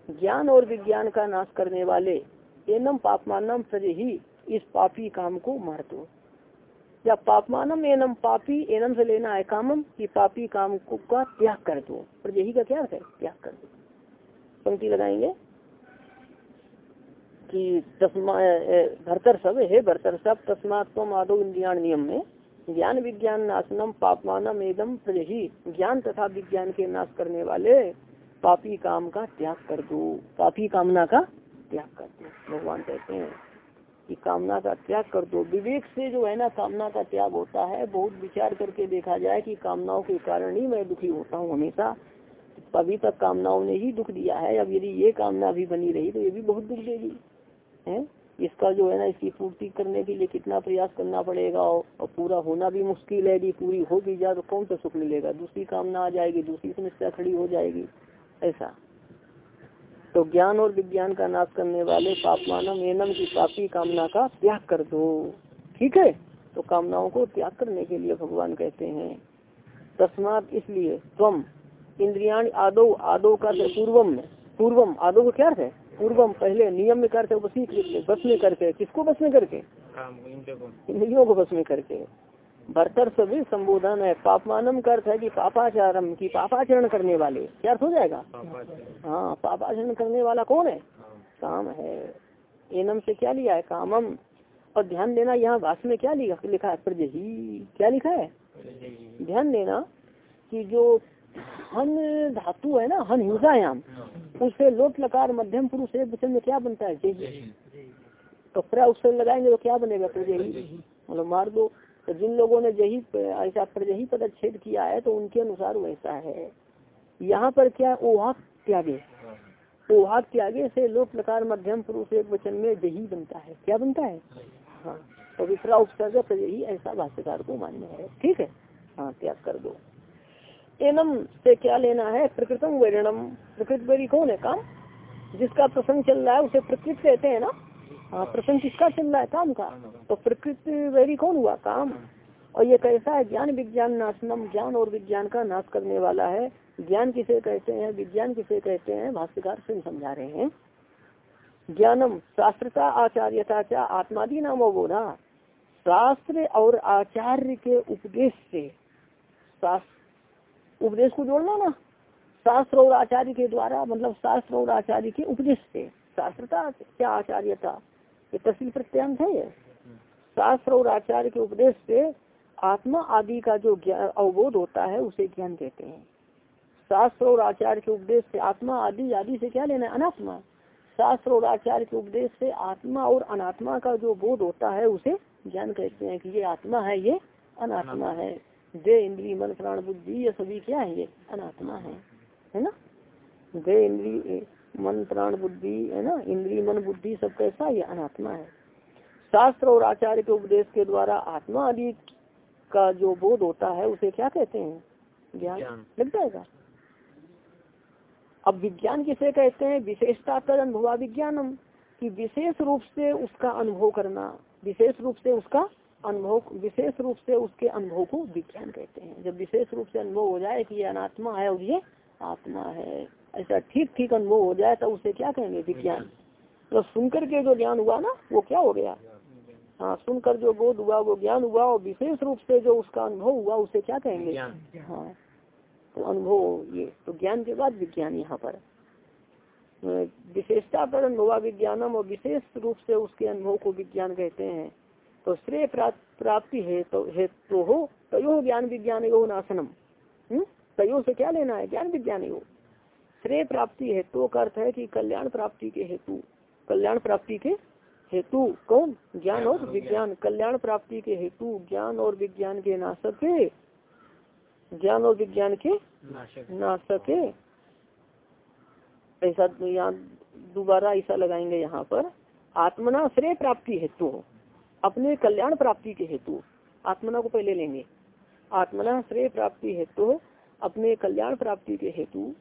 ज्ञान और विज्ञान का नाश करने वाले एनम पापमानम प्रदेही इस पापी काम को मार दो या पापमानम एनम पापी एनम से लेना है कामम कि पापी काम को का त्याग कर दो प्रदेही का क्या है? त्याग कर दो पंक्ति लगाएँगे कि तस्मा भरतर सब हे भरतर सब तस्मात्म आदो इंद्रियाण नियम में ज्ञान विज्ञान नाशनम पापमानम एदम प्रजही। ज्ञान तथा विज्ञान के नाश करने वाले पापी काम का त्याग कर दो। पापी कामना का त्याग कर दो, भगवान कहते हैं। कि कामना का त्याग कर दो। विवेक से जो है ना, कामना का त्याग होता है। बहुत विचार करके देखा जाए कि कामनाओं के कारण ही मैं दुखी होता हूँ हमेशा। अभी तक कामनाओं ने ही दुख दिया है। अब यदि ये कामना भी बनी रही तो ये भी बहुत दुख देगी। है? इसका जो है ना, इसकी पूर्ति करने के लिए कितना प्रयास करना पड़ेगा और पूरा होना भी मुश्किल है यदि पूरी हो भी जाए तो कौन सा सुख मिलेगा? दूसरी कामना आ जाएगी, दूसरी समस्या खड़ी हो जाएगी, ऐसा। तो ज्ञान और विज्ञान का नाश करने वाले पापमानम एनम की पापी कामना का त्याग कर दो। ठीक है? तो कामनाओं को त्याग करने के लिए भगवान कहते हैं, तस्मात इसलिए तम इंद्रिया आदो आदो का पूर्वम पूर्वम, आदो का क्या है? पूर्वम पहले नियम में करते वसीकृत बस में करके। किसको बस में करके? इंद्रियों को। बस में करके। भरतर सभी संबोधन है पापमानम का अर्थ है कि पापाचारम की पापाचरण करने वाले। क्या अर्थ हो जाएगा? हाँ पापाचरण करने वाला कौन है? काम है। एनम से क्या लिया है? कामम। और ध्यान देना यहाँ भाषण में क्या लिखा लिखा है? प्रजही। क्या लिखा है? ध्यान देना कि जो हन धातु है ना, हन हिंसायाम उससे लोट लकार मध्यम पुरुष एक वचन में क्या बनता है? जही। तो प्रा उससे लगाएँगे तो क्या बनेगा प्रजही मतलब मार दो। तो जिन लोगों ने जही, ऐसा प्रजही पदच्छेद किया है तो उनके अनुसार वैसा है। यहाँ पर क्या ओहाक त्यागे। ओहाक त्यागे से लोक लकार मध्यम पुरुष एक वचन में जही बनता है। क्या बनता है? हाँ। तो विपरा उपसर्ग प्रजही ऐसा भाष्यकार को मान्य है। ठीक है? हाँ त्याग कर दो। एनम से क्या लेना है? प्रकृतम वर्णम प्रकृत वैरी कौन है काम? जिसका प्रसंग चल रहा है, उसे प्रकृत कहते हैं ना? हाँ प्रसंग किसका चल रहा है काम का? तो प्रकृत वैरी कौन हुआ? काम। और ये कैसा है? ज्ञान विज्ञान नाशनम। ज्ञान और विज्ञान का नाश करने वाला है। ज्ञान किसे कहते हैं? विज्ञान किसे कहते हैं? भाष्यकार से समझा रहे हैं। ज्ञानम, शास्त्रता आचार्यता क्या आत्मादि नाम बोधा। शास्त्र और आचार्य के उपदेश से उपदेश को जोड़ना ना। शास्त्र और आचार्य के द्वारा मतलब शास्त्र और आचार्य के उपदेश से शास्त्रता क्या आचार्यता? ये तस्वीर प्रत्यांत है ये। शास्त्र और आचार्य के उपदेश से आत्मा आदि का जो ज्ञान अवबोध होता है उसे ज्ञान कहते हैं। शास्त्र और आचार्य के उपदेश से आत्मा आदि आदि से क्या लेना है? अनात्मा। शास्त्र और आचार्य के उपदेश से आत्मा और अनात्मा का जो बोध होता है उसे ज्ञान कहते हैं कि ये आत्मा है ये अनात्मा। है। दे इंद्री मन प्राण बुद्धि ये सभी क्या है? ये अनात्मा है है ना? दे इंद्री मन प्राण बुद्धि है ना? इंद्री मन बुद्धि सब कैसा? ये अनात्मा है। शास्त्र और आचार्य के उपदेश के द्वारा आत्मा आदि का जो बोध होता है उसे क्या कहते हैं? ज्ञान। लग जाएगा? अब विज्ञान किसे कहते हैं? विशेषता तर अनुभवा विज्ञानम कि विशेष रूप से उसका अनुभव करना विशेष रूप से उसका अनुभव विशेष रूप से उसके अनुभव को विज्ञान कहते हैं। जब विशेष रूप से अनुभव हो जाए कि ये अनात्मा है और ये आत्मा है ऐसा ठीक ठीक अनुभव हो जाए तो उसे क्या कहेंगे? विज्ञान। तो सुनकर के जो ज्ञान हुआ ना वो क्या हो गया? हाँ सुनकर जो बोध हुआ वो ज्ञान हुआ और विशेष रूप से जो उसका अनुभव हुआ उसे क्या कहेंगे? हाँ तो अनुभव ये तो ज्ञान के बाद विज्ञान यहाँ पर। विशेषता पर अनुभव विज्ञानम और विशेष रूप से उसके अनुभव को विज्ञान कहते हैं। तो श्रेय प्राप्ति है तो हेतु हो तयो ज्ञान विज्ञान यो नाशनम। हम्म? तयो से क्या लेना है? ज्ञान विज्ञान यो श्रेय प्राप्ति हेतु का अर्थ है कि कल्याण प्राप्ति के हेतु। कल्याण प्राप्ति के हेतु। कौन? ज्ञान और विज्ञान। कल्याण प्राप्ति के हेतु ज्ञान और विज्ञान के नाशक। के ज्ञान और विज्ञान के नाशक। ऐसा यहाँ दोबारा ऐसा लगाएँगे यहाँ पर। आत्मना श्रेय प्राप्ति हेतु। अपने कल्याण प्राप्ति के हेतु, आत्मना को पहले लेंगे। आत्मना श्रेय प्राप्ति हेतु, अपने कल्याण प्राप्ति के हेतु,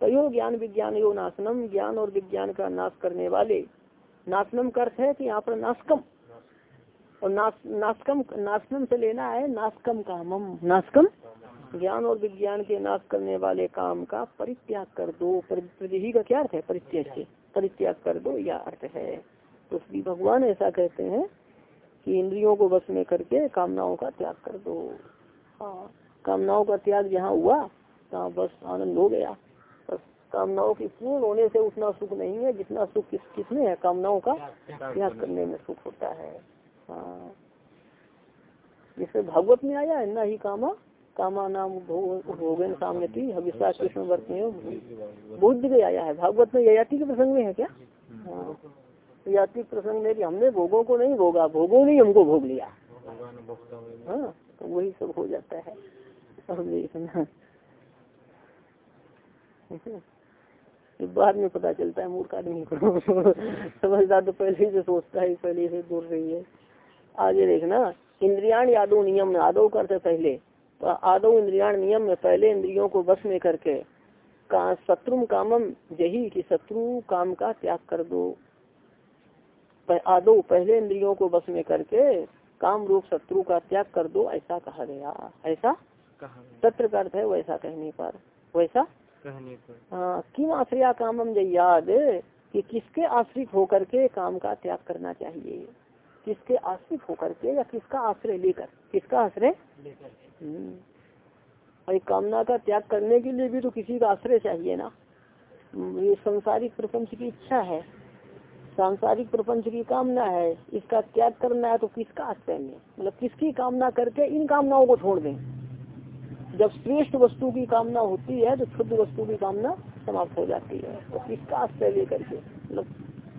तयो ज्ञान विज्ञान यो नाशनम, ज्ञान और विज्ञान का नाश करने वाले। नाशनम का अर्थ है कि यहाँ पर नाशकम। और नाश, नाशकम, नाशनम से लेना है नाशकम कामम। नाशकम, ज्ञान और विज्ञान के नाश करने वाले काम का परित्याग कर दो। प्रतिही का क्या अर्थ है? परित्याग से परित्याग कर दो यह अर्थ है। तो श्री भगवान ऐसा कहते हैं कि इंद्रियों को बस में करके कामनाओं का त्याग कर दो। हाँ। कामनाओं का त्याग जहाँ हुआ तहाँ बस आनंद हो गया। बस कामनाओं की पूर्ण होने से उतना सुख नहीं है जितना सुख किस किसमें है? कामनाओं का त्याग करने में सुख होता है। हाँ। जिससे भागवत में आया है ना ही कामा। कामा नाम भोगन सामने थी हविषा कृष्ण वर्त में बुद्ध के आया है। भागवत में ययाति के प्रसंग में है क्या? हाँ। याति प्रसंग में कि हमने भोगों को नहीं भोगा भोगों ने हमको भोग लिया। हाँ तो वही सब हो जाता है। बाद में पता चलता है मूर्ख आदमी को। समझदार तो पहले ही से सोचता है पहले से दूर रही है। आगे देखना इंद्रियाण यादव नियम आदो करते पहले। तो आदो इंद्रियाण नियम में पहले इंद्रियों को बस में करके का शत्रु कामम यही कि शत्रु काम का त्याग कर दो। आदो पहले इंद्रियों को बस में करके काम रूप शत्रु का त्याग कर दो ऐसा कहा गया। ऐसा? सत्र का अर्थ है वैसा कहने पर। वैसा? कहने पर। हाँ किम आश्रया कामम याद कि किसके आश्रित होकर के काम का त्याग करना चाहिए? किसके आश्रित होकर के या किसका आश्रय लेकर? किसका आश्रय? हम्म। कामना का त्याग करने के लिए भी तो किसी का आश्रय चाहिए ना। ये संसारिक प्रपंच की इच्छा है। सांसारिक प्रपंच की कामना है इसका त्याग करना है तो किसका आश्रय में मतलब किसकी कामना करके इन कामनाओं को छोड़ दें? जब श्रेष्ठ वस्तु की कामना होती है तो शुद्ध वस्तु की कामना समाप्त हो जाती है। तो किसका आश्रय लेकर के? मतलब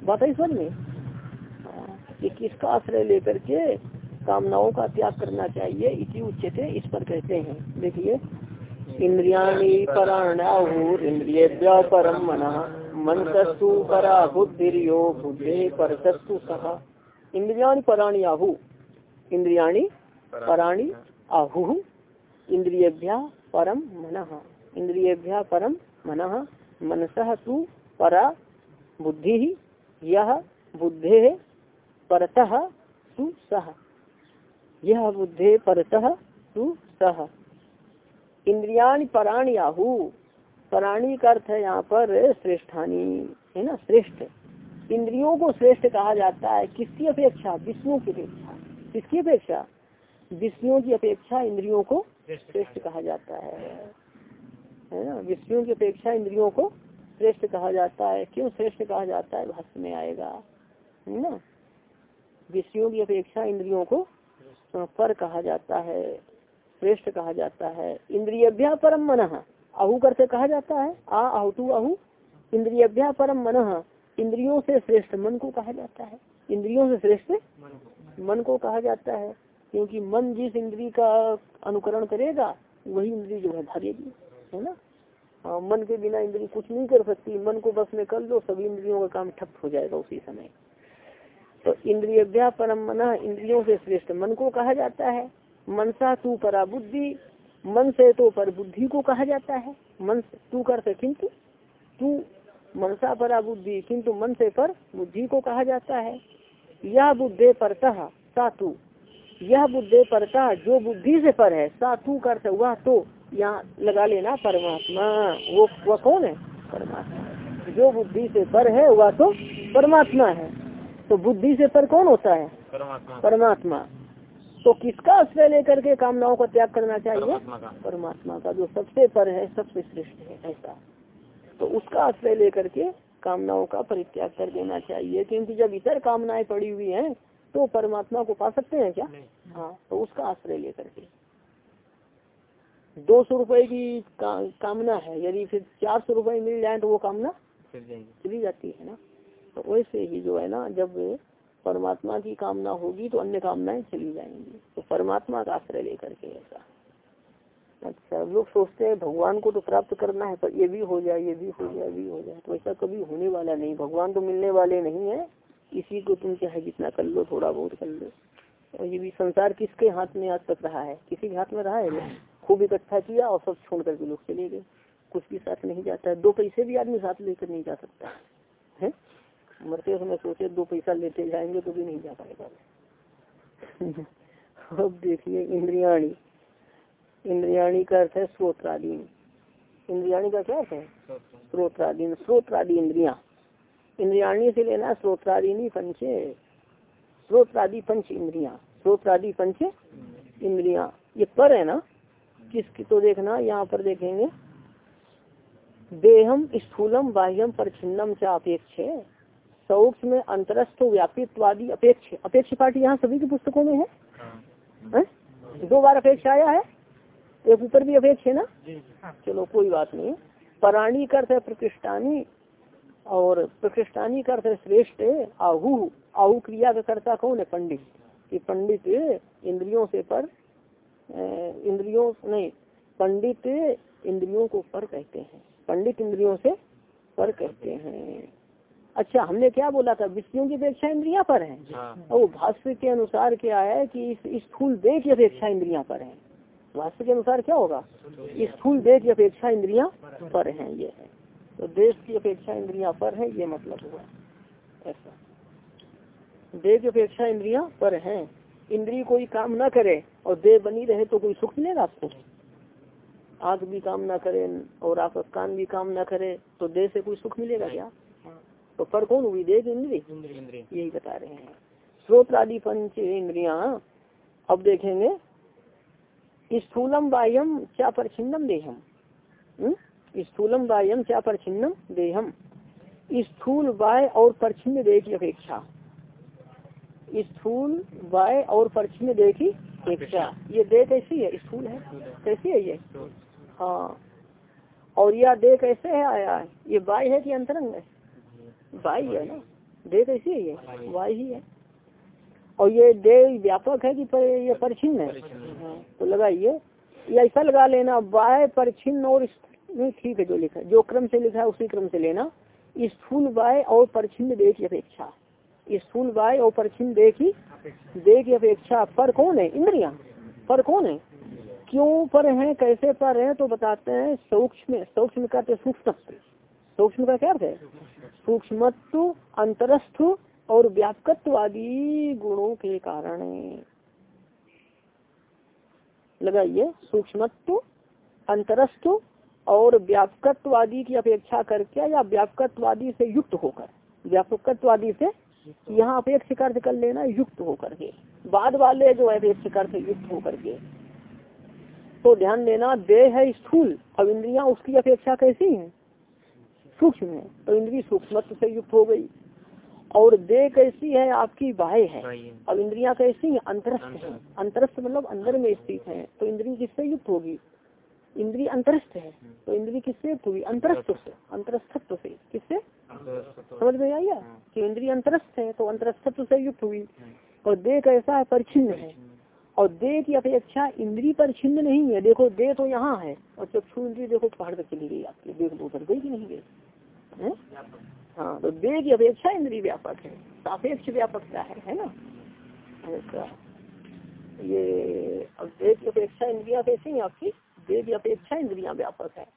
बात है समझ में? हाँ, कि किसका आश्रय लेकर के कामनाओं का त्याग करना चाहिए इसी उच्चते इस पर कहते हैं। देखिए इंद्रिया इंद्रिय परम मना। मन सस्तु परा बुद्धिर्यो बुद्धे पर सस्तु सह इंद्रियाणी पराणी आहु। इंद्रियाणी पराणी आहु। इंद्रियभ्या परम मन। इंद्रियभ्या परम मन। मनस तु परा बुद्धि। यह बुद्धे परतः तु सह यह बुद्धे परतः तु सह इंद्रियाण पराणी आहु। पराणी का अर्थ है यहाँ पर श्रेष्ठानी है ना श्रेष्ठ। इंद्रियों को श्रेष्ठ कहा जाता है किसकी अपेक्षा? विष्णु की अपेक्षा। किसकी अपेक्षा? विष्णु की अपेक्षा इंद्रियों को श्रेष्ठ कहा जाता है। है। ना? विष्णु की अपेक्षा इंद्रियों को श्रेष्ठ कहा जाता है। क्यों श्रेष्ठ कहा जाता है? भाष्य में आएगा। है ना? विषयों की अपेक्षा इंद्रियों को पर कहा जाता है श्रेष्ठ कहा जाता है। इंद्रियभ्या परम मन। आहु करते कहा जाता है, आ आहु आहु, इंद्रियभ्या परम मन, इंद्रियों से श्रेष्ठ मन को कहा जाता है। इंद्रियों से श्रेष्ठ मन को कहा जाता है, क्योंकि मन जिस इंद्री का अनुकरण करेगा, वही इंद्री जो है भागेगी, है ना? हाँ मन के बिना इंद्री कुछ नहीं कर सकती, मन को बस में कर लो, सभी इंद्रियों का काम ठप हो जाएगा उसी समय। तो इंद्रिय परम मना, इंद्रियों से श्रेष्ठ मन को कहा जाता है। मनसा तू परा बुद्धि मन से तो पर बुद्धि को कहा जाता है। मन तू करते किंतु तू मनसा परा बुद्धि किंतु मन से पर बुद्धि को कहा जाता है। यह बुद्धे परतः सा तू यह बुद्धे परता जो बुद्धि से पर है सा तू कर वह तो यहाँ लगा लेना परमात्मा। वो वह कौन है? परमात्मा। जो बुद्धि से पर है वह तो परमात्मा है। तो बुद्धि से पर कौन होता है? परमात्मा। परमात्मा। तो किसका आश्रय लेकर के कामनाओं का त्याग करना चाहिए? परमात्मा का। जो सबसे पर है सबसे श्रेष्ठ है ऐसा। तो उसका आश्रय लेकर के कामनाओं का परित्याग कर देना चाहिए क्योंकि जब इतर कामनाएँ पड़ी हुई हैं तो परमात्मा को पा सकते हैं क्या? हाँ तो उसका आश्रय लेकर के। दो सौ रुपए की का, कामना है यदि फिर चार सौ रुपए मिल जाए तो वो कामना चली जाती है ना? तो वैसे ही जो है ना जब परमात्मा की कामना होगी तो अन्य कामनाएँ चली जाएँगी। तो परमात्मा का आश्रय लेकर के ऐसा। अच्छा लोग सोचते हैं भगवान को तो प्राप्त करना है, पर ये भी हो जाए, ये भी हो जाए भी हो जाए। तो ऐसा कभी होने वाला नहीं। भगवान तो मिलने वाले नहीं है। इसी को तुम चाहे जितना कर लो, थोड़ा बहुत कर लो। और ये भी संसार किसके हाथ में आज तक रहा है? किसी के हाथ में रहा है? खूब इकट्ठा किया और सब छोड़ करके लोग चले गए। कुछ भी साथ नहीं जाता है। दो पैसे भी आदमी साथ लेकर नहीं जा सकता। है? मरते समय सोचे दो पैसा लेते जाएँगे तो भी नहीं जा पाएगा। अब देखिए इंद्रियाणी। इंद्रियाणी का अर्थ है स्रोत्रादीन इंद्रियाणी का क्या अर्थ है? स्रोत्रादीन स्रोत्रादि इंद्रिया। इंद्रियाणी से लेना स्रोत्रादीनी पंचे। स्रोत्रादि पंच इंद्रिया। स्रोत्रादि पंच इंद्रिया। ये पर है ना? किसकी तो देखना, यहाँ पर देखेंगे। देहम स्थूलम बाह्यम परिचिन्नम चा अपेक्ष सूक्ष्म अंतरस्थ व्यापित्वादी अपेक्ष। अपेक्ष पाठ यहाँ सभी की पुस्तकों में है, हाँ। दो बार अपेक्षा आया है? एक ऊपर भी अपेक्ष है ना? चलो कोई बात नहीं। पराणी अर्थ है प्रतिष्ठानी और प्रतिष्ठानी अर्थ है श्रेष्ठ आहु। आहु क्रिया का कर्ता कौन है? पंडित। कि पंडित इंद्रियों से पर इंद्रियों नहीं पंडित इंद्रियों को पर कहते हैं। पंडित इंद्रियों से पर कहते हैं। अच्छा हमने क्या बोला था? विषयों की अपेक्षा इंद्रिया पर है। हाँ। और भाष्य के अनुसार क्या है कि इस स्थूल देह की अपेक्षा इंद्रिया पर है। भाष्य के अनुसार क्या होगा? स्थूल देह की अपेक्षा इंद्रिया पर है ये है। तो देश की अपेक्षा इंद्रिया पर है ये मतलब हुआ। ऐसा। देह की अपेक्षा इंद्रिया पर है। इंद्री कोई काम न करे और देह बनी रहे तो कोई सुख मिलेगा आपको? आग भी काम ना करे और आप कान भी काम ना करे तो देह से कोई सुख मिलेगा क्या? तो पर कौन हुई? देह इंद्री यही बता रहे हैं। स्रोत आदि पंच इंद्रिया। अब देखेंगे। स्थूलम बाह्यम क्या परछिन्नम देहम? हम्म? स्थूलम बाह्यम क्या परछिन्नम देहम? स्थूल बाय और परछिन्न देह की अपेक्षा। स्थूल बाय और परछिन्न देह की अपेक्षा। ये देह कैसी है? स्थूल है। कैसी है ये? हाँ। और यह देह कैसे है आया है? ये बाय है कि अंतरंग है? बाई है ना? देह कैसी है ये? वाई ही है। और ये देह व्यापक है कि पर ये परिचिन है? हाँ, तो लगाइए। ये ऐसा लगा लेना बाय परिचिन और ठीक है जो लिखा जो क्रम से लिखा है उसी क्रम से लेना। स्थूल बाय और परिचिन देह की अपेक्षा। स्थूल बाय और परिचिन देह की देह की अपेक्षा। पर कौन है? इंद्रिया। पर कौन है? क्यों पर है? कैसे पर है? तो बताते हैं। सूक्ष्म सूक्ष्म का सूक्ष्म। सूक्ष्म का क्या अर्थ है सूक्ष्मत्व अंतरस्थ और व्यापकत्व आदि गुणों के कारण। लगाइए सूक्ष्मत्व अंतरस्थ और व्यापकत्वादी की अपेक्षा करके या व्यापकत्वादी से युक्त होकर। व्यापकत्वादी से यहाँ अपेक्षा कर कर लेना, युक्त होकर के। बाद वाले जो है अपेक्षा से युक्त होकर के। तो ध्यान देना, देह है स्थूल, अब इंद्रिया उसकी अपेक्षा कैसी है? सूक्ष्म है तो इंद्री सूक्ष्म से युक्त हो गई। और दे कैसी है? आपकी बाह्य है। अब इंद्रियाँ कैसी है? अंतरस्थ है। अंतरस्थ। मतलब अंदर में स्थित है तो इंद्री किससे युक्त होगी? इंद्री अंतरस्थ है तो इंद्री किससे युक्त होगी? अंतरस्थ से। अंतरस्थत्व से। किससे? समझ में आइया कि इंद्रिय अंतरस्थ है तो अंतरस्थत्व से युक्त हुई। और देह कैसा है? परिचिन्न है। और देह की अपेक्षा इंद्री पर छिन्न नहीं है। देखो, देह तो यहाँ है। और चक्षु इंद्री, देखो, पहाड़ तक चली गई आपकी। देख दो उधर गई कि नहीं गई? हैं? तो देह की अपेक्षा इंद्री व्यापक है। सापेक्ष व्यापकता है है ना? ऐसा। ये, अब देह की अपेक्षा इंद्रिया कैसी है आपकी? देह की अपेक्षा इंद्रिया व्यापक है।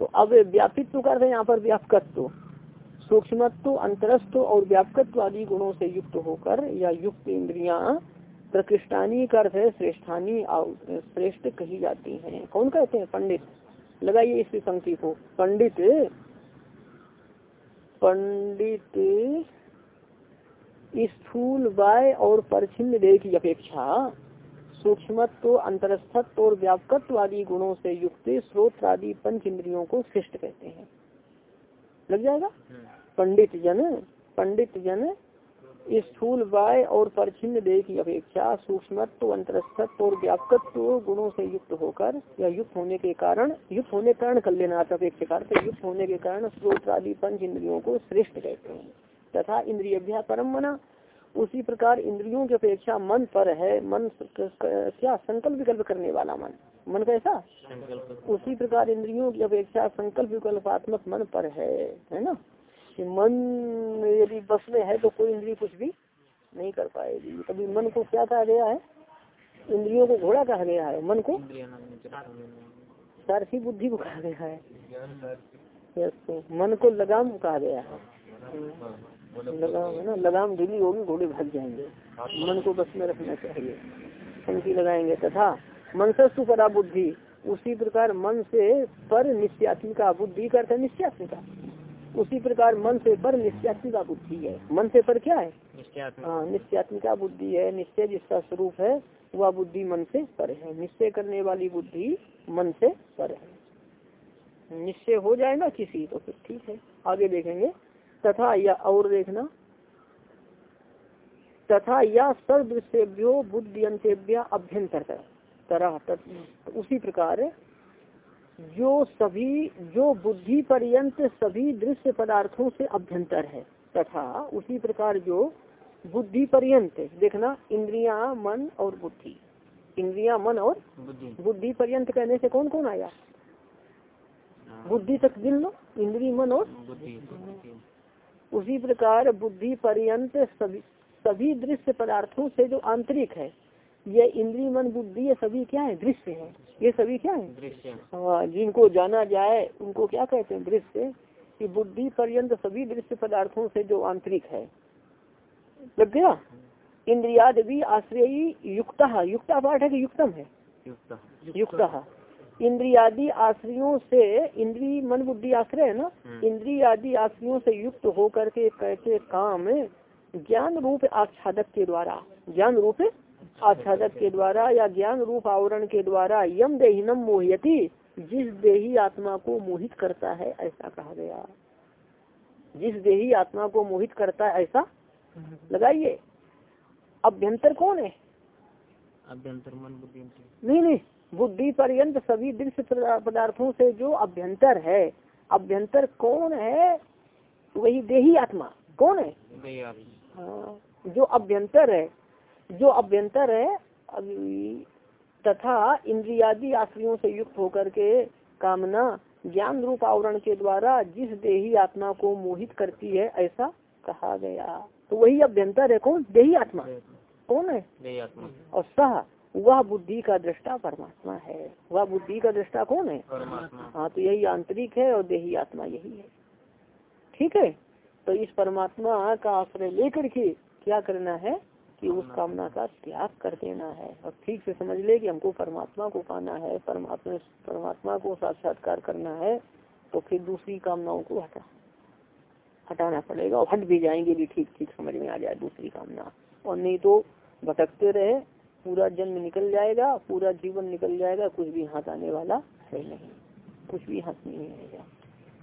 तो अब व्यापित्व का अर्थ है यहाँ पर व्यापकत्व। सूक्ष्मत्व, अंतरस्थ और व्यापकत्व आदि गुणों से युक्त होकर या युक्त इंद्रिया प्रकृष्टानी का अर्थ है श्रेष्ठानी श्रेष्ठ कही जाती हैं। कौन कहते हैं? पंडित। लगाइए इस पंक्ति को। पंडित। पंडित स्थूल वाय और परछिन्न देह की अपेक्षा सूक्ष्मत्व अंतरस्थत्व और व्यापकत्व आदि गुणों से युक्त स्रोत आदि पंच इंद्रियों को श्रेष्ठ कहते हैं। लग जाएगा? पंडित जन पंडित जन स्थूल वाय और परछिन्न देह की अपेक्षा सूक्ष्मत्व अंतरस्थत्व और व्यापकत्व गुणों से युक्त होकर या युक्त होने के कारण युक्त होने के कारण कर लेना अपेक्षा युक्त होने के कारण स्रोत आदि पंच इंद्रियों को श्रेष्ठ कहते हैं। तथा इंद्रिय परम मना। उसी प्रकार इंद्रियों की अपेक्षा मन पर है। मन क्या संकल्प विकल्प करने वाला मन? मन कैसा? उसी प्रकार इंद्रियों की अपेक्षा संकल्प विकल्पात्मक मन पर है है ना? कि मन यदि बस में है तो कोई इंद्रिय कुछ भी नहीं कर पाएगी। कभी मन को क्या कहा गया है? इंद्रियों को घोड़ा कहा गया है। मन को सारथी बुद्धि को कहा गया है। तो मन को लगाम कहा गया है। लगाम है ना? लगाम ढीली होगी घोड़े भाग जाएँगे। मन को बस में रखना चाहिए। पंक्ति लगाएँगे। तथा मन से परा बुद्धि। उसी प्रकार मन से पर निश्चयात्मिका बुद्धि करते निश्चयात्मिका उसी प्रकार मन से पर निश्चयात्मिका बुद्धि है। मन से पर क्या है? हाँ निश्चयात्मिका बुद्धि है। निश्चय जिसका स्वरूप है वह बुद्धि मन से पर है। निश्चय करने वाली बुद्धि मन से पर है। निश्चय हो जाएगा किसी तो फिर ठीक है। आगे देखेंगे। तथा या और देखना। तथा या सर्वदृश्यभ्यो बुद्धि अंत्यभ्या अभ्यंतर तरह उसी प्रकार जो सभी जो बुद्धि पर्यंत सभी दृश्य पदार्थों से अभ्यंतर है तथा उसी प्रकार जो बुद्धि पर्यंत देखना इंद्रिया मन और बुद्धि। इंद्रिया मन और बुद्धि। पर्यंत कहने से कौन कौन आया बुद्धि तक गिन लो इंद्री मन और उसी प्रकार बुद्धि पर्यंत सभी सभी दृश्य पदार्थों से जो आंतरिक है ये इंद्री मन बुद्धि ये सभी क्या है? दृश्य है। ये सभी क्या है? दृश्य हाँ। जिनको जाना जाए उनको क्या कहते हैं? दृश्य। कि बुद्धि पर्यंत सभी दृश्य पदार्थों से जो आंतरिक है। लग गया? इंद्रियाद भी आश्रयी युक्त। युक्त पाठ है कि युक्तम है? युक्त। इंद्रियादि आश्रयों से इंद्री मन बुद्धि आश्रय है ना? इंद्रिय आदि आश्रयों से युक्त होकर के कैसे काम ज्ञान रूप आच्छादक के द्वारा। ज्ञान रूप आच्छादक के द्वारा या ज्ञान रूप आवरण के द्वारा यम देहिनम मोहयती जिस देही आत्मा को मोहित करता है ऐसा कहा गया। जिस देही आत्मा को मोहित करता है ऐसा? लगाइए। अभ्यंतर कौन है? अभ्यंतर मन बुद्धि नहीं नहीं बुद्धि पर्यंत सभी दृश्य पदार्थों से जो अभ्यंतर है अभ्यंतर कौन है? वही देही आत्मा। कौन है? हाँ, जो अभ्यंतर है जो अभ्यंतर है अभी तथा इंद्रियादि आश्रियों से युक्त होकर के कामना ज्ञान रूप आवरण के द्वारा जिस देही आत्मा को मोहित करती है ऐसा कहा गया। तो वही अभ्यंतर है कौन? देही आत्मा। कौन है? और सह वह बुद्धि का दृष्टा परमात्मा है। वह बुद्धि का दृष्टा कौन है? हाँ तो यही आंतरिक है और देही आत्मा यही है। ठीक है? तो इस परमात्मा का आश्रय लेकर के क्या करना है? कि उस कामना का त्याग कर देना है और ठीक से समझ ले कि हमको परमात्मा को पाना है परमात्मा परमात्मा को साक्षात्कार करना है तो फिर दूसरी कामनाओं को हटा हटाना पड़ेगा और हट भी जाएँगे भी ठीक ठीक समझ में आ जाए दूसरी कामना। और नहीं तो भटकते रहे पूरा जन्म निकल जाएगा पूरा जीवन निकल जाएगा कुछ भी हाथ आने वाला है नहीं कुछ भी हाथ नहीं आएगा।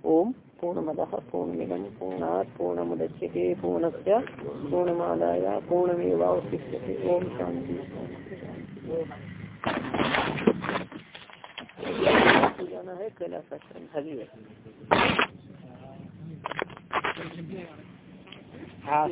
ओम पूर्णमद पूर्णमिदम पूर्णात्, पूर्णमुदच्यते, पूर्णस्य पूर्णमादाय, पूर्णमेवावशिष्यते। ओम शांति जाना है कैलाश आश्रम हरी है हाँ